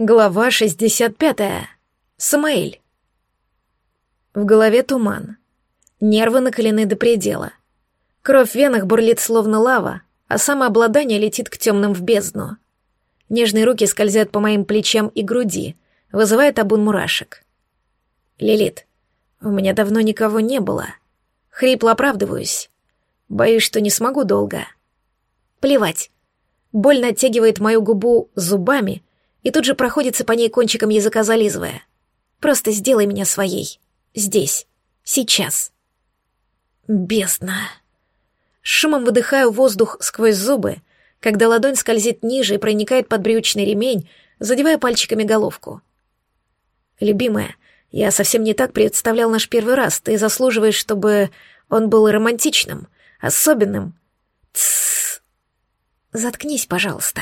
Глава 65. Самаэль. В голове туман. Нервы накалены до предела. Кровь в венах бурлит словно лава, а самообладание летит к темным в бездну. Нежные руки скользят по моим плечам и груди, вызывая табун мурашек. «Лилит, у меня давно никого не было. Хрипло оправдываюсь. Боюсь, что не смогу долго. Плевать. Больно оттягивает мою губу зубами — и тут же проходится по ней кончиком языка зализывая. «Просто сделай меня своей. Здесь. Сейчас». Бездна. Шумом выдыхаю воздух сквозь зубы, когда ладонь скользит ниже и проникает под брючный ремень, задевая пальчиками головку. «Любимая, я совсем не так представлял наш первый раз. Ты заслуживаешь, чтобы он был романтичным, особенным. Тссс. Заткнись, пожалуйста».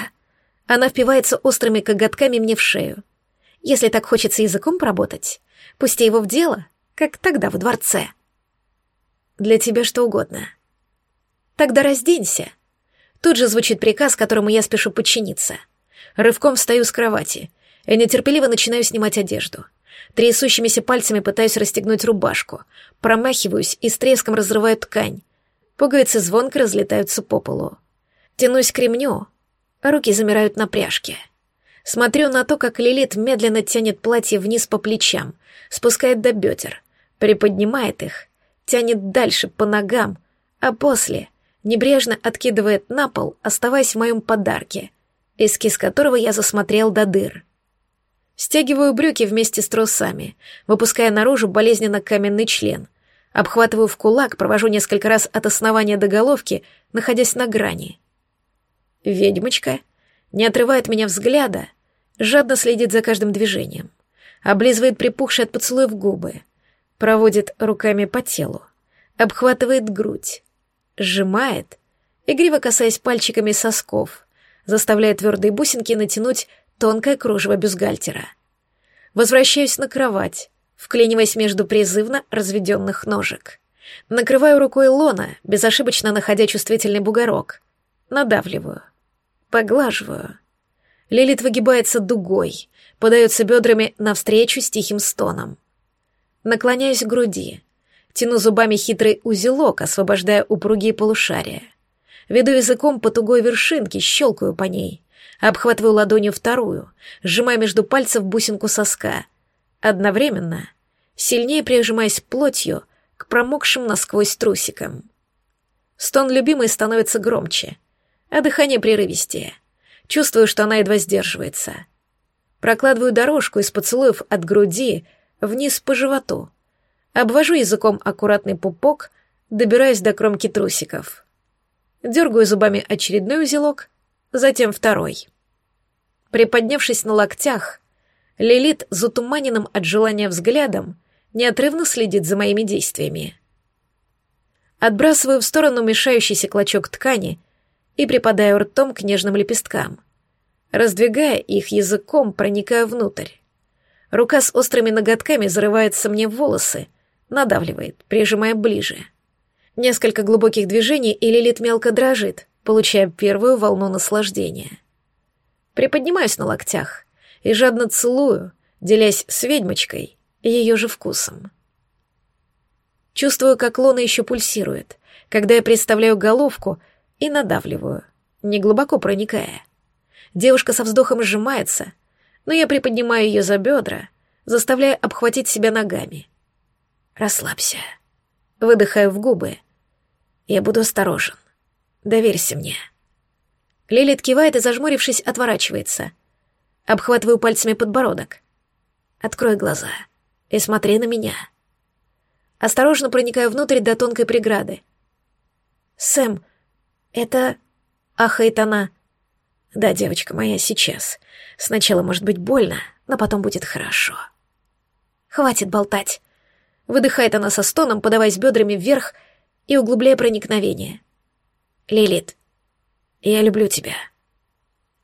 Она впивается острыми коготками мне в шею. Если так хочется языком поработать, пусти его в дело, как тогда в дворце. Для тебя что угодно. Тогда разденься. Тут же звучит приказ, которому я спешу подчиниться. Рывком встаю с кровати и нетерпеливо начинаю снимать одежду. Трясущимися пальцами пытаюсь расстегнуть рубашку, промахиваюсь и с треском разрываю ткань. Пуговицы звонко разлетаются по полу. Тянусь к ремню, Руки замирают на пряжке. Смотрю на то, как Лилит медленно тянет платье вниз по плечам, спускает до бедер, приподнимает их, тянет дальше по ногам, а после небрежно откидывает на пол, оставаясь в моем подарке, эскиз которого я засмотрел до дыр. Стягиваю брюки вместе с трусами, выпуская наружу болезненно каменный член. Обхватываю в кулак, провожу несколько раз от основания до головки, находясь на грани. Ведьмочка не отрывает меня взгляда, жадно следит за каждым движением, облизывает припухшие от поцелуев губы, проводит руками по телу, обхватывает грудь, сжимает, игриво касаясь пальчиками сосков, заставляя твердые бусинки натянуть тонкое кружево бюстгальтера. Возвращаюсь на кровать, вклиниваясь между призывно разведенных ножек. Накрываю рукой лона, безошибочно находя чувствительный бугорок. Надавливаю. Поглаживаю. Лилит выгибается дугой, подается бедрами навстречу с тихим стоном. Наклоняюсь к груди, тяну зубами хитрый узелок, освобождая упругие полушария. Веду языком по тугой вершинке, щелкаю по ней, обхватываю ладонью вторую, сжимая между пальцев бусинку соска. Одновременно, сильнее прижимаясь плотью к промокшим насквозь трусикам. Стон любимой становится громче — а дыхание прерывистее. Чувствую, что она едва сдерживается. Прокладываю дорожку из поцелуев от груди вниз по животу. Обвожу языком аккуратный пупок, добираясь до кромки трусиков. Дергаю зубами очередной узелок, затем второй. Приподнявшись на локтях, Лилит, затуманенным от желания взглядом, неотрывно следит за моими действиями. Отбрасываю в сторону мешающийся клочок ткани — и припадаю ртом к нежным лепесткам. Раздвигая их языком, проникаю внутрь. Рука с острыми ноготками зарывается мне в волосы, надавливает, прижимая ближе. Несколько глубоких движений, и Лилит мелко дрожит, получая первую волну наслаждения. Приподнимаюсь на локтях и жадно целую, делясь с ведьмочкой ее же вкусом. Чувствую, как лона еще пульсирует, когда я представляю головку — и надавливаю, не глубоко проникая. Девушка со вздохом сжимается, но я приподнимаю ее за бедра, заставляя обхватить себя ногами. «Расслабься». Выдыхаю в губы. «Я буду осторожен. Доверься мне». Лилит кивает и, зажмурившись, отворачивается. Обхватываю пальцами подбородок. «Открой глаза и смотри на меня». Осторожно проникаю внутрь до тонкой преграды. «Сэм, «Это...» — ахает она. «Да, девочка моя, сейчас. Сначала может быть больно, но потом будет хорошо». «Хватит болтать». Выдыхает она со стоном, подаваясь бедрами вверх и углубляя проникновение. «Лилит, я люблю тебя».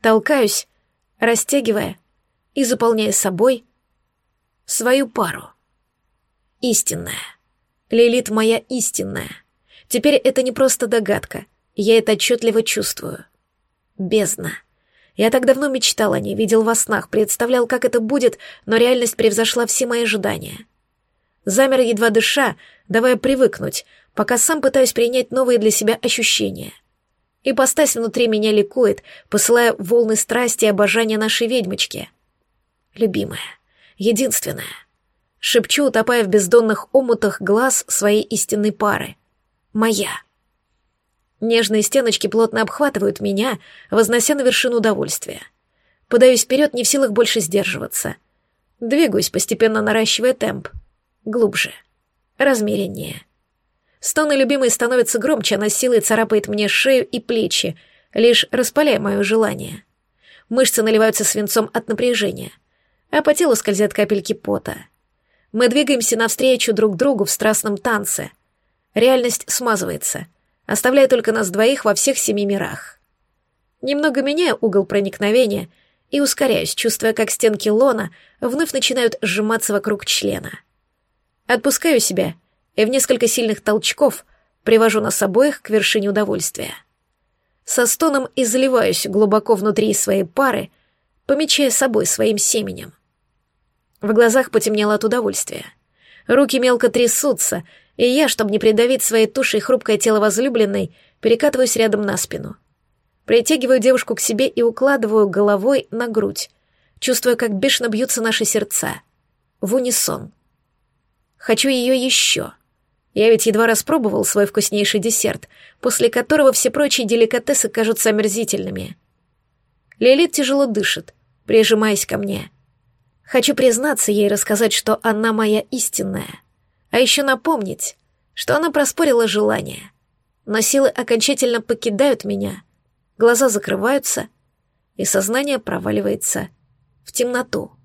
Толкаюсь, растягивая и заполняя собой свою пару. Истинная. Лилит моя истинная. Теперь это не просто догадка — я это отчетливо чувствую. Бездна. Я так давно мечтал о ней, видел во снах, представлял, как это будет, но реальность превзошла все мои ожидания. Замер, едва дыша, давая привыкнуть, пока сам пытаюсь принять новые для себя ощущения. И постась внутри меня ликует, посылая волны страсти и обожания нашей ведьмочки. Любимая, единственная. Шепчу, утопая в бездонных омутах глаз своей истинной пары. Моя. Нежные стеночки плотно обхватывают меня, вознося на вершину удовольствия. Подаюсь вперед, не в силах больше сдерживаться. Двигаюсь, постепенно наращивая темп. Глубже. Размереннее. Стоны любимой становятся громче, она силой царапает мне шею и плечи, лишь распаляя мое желание. Мышцы наливаются свинцом от напряжения, а по телу скользят капельки пота. Мы двигаемся навстречу друг другу в страстном танце. Реальность смазывается — оставляя только нас двоих во всех семи мирах. Немного меняю угол проникновения и ускоряюсь, чувствуя, как стенки лона вновь начинают сжиматься вокруг члена. Отпускаю себя и в несколько сильных толчков привожу нас обоих к вершине удовольствия. Со стоном изливаюсь глубоко внутри своей пары, помечая собой своим семенем. В глазах потемнело от удовольствия. Руки мелко трясутся, и я, чтобы не придавить своей тушей хрупкое тело возлюбленной, перекатываюсь рядом на спину. Притягиваю девушку к себе и укладываю головой на грудь, чувствуя, как бешено бьются наши сердца. В унисон. Хочу ее еще. Я ведь едва распробовал свой вкуснейший десерт, после которого все прочие деликатесы кажутся омерзительными. Лилит тяжело дышит, прижимаясь ко мне. Хочу признаться ей и рассказать, что она моя истинная — а еще напомнить, что она проспорила желание. Но силы окончательно покидают меня, глаза закрываются, и сознание проваливается в темноту.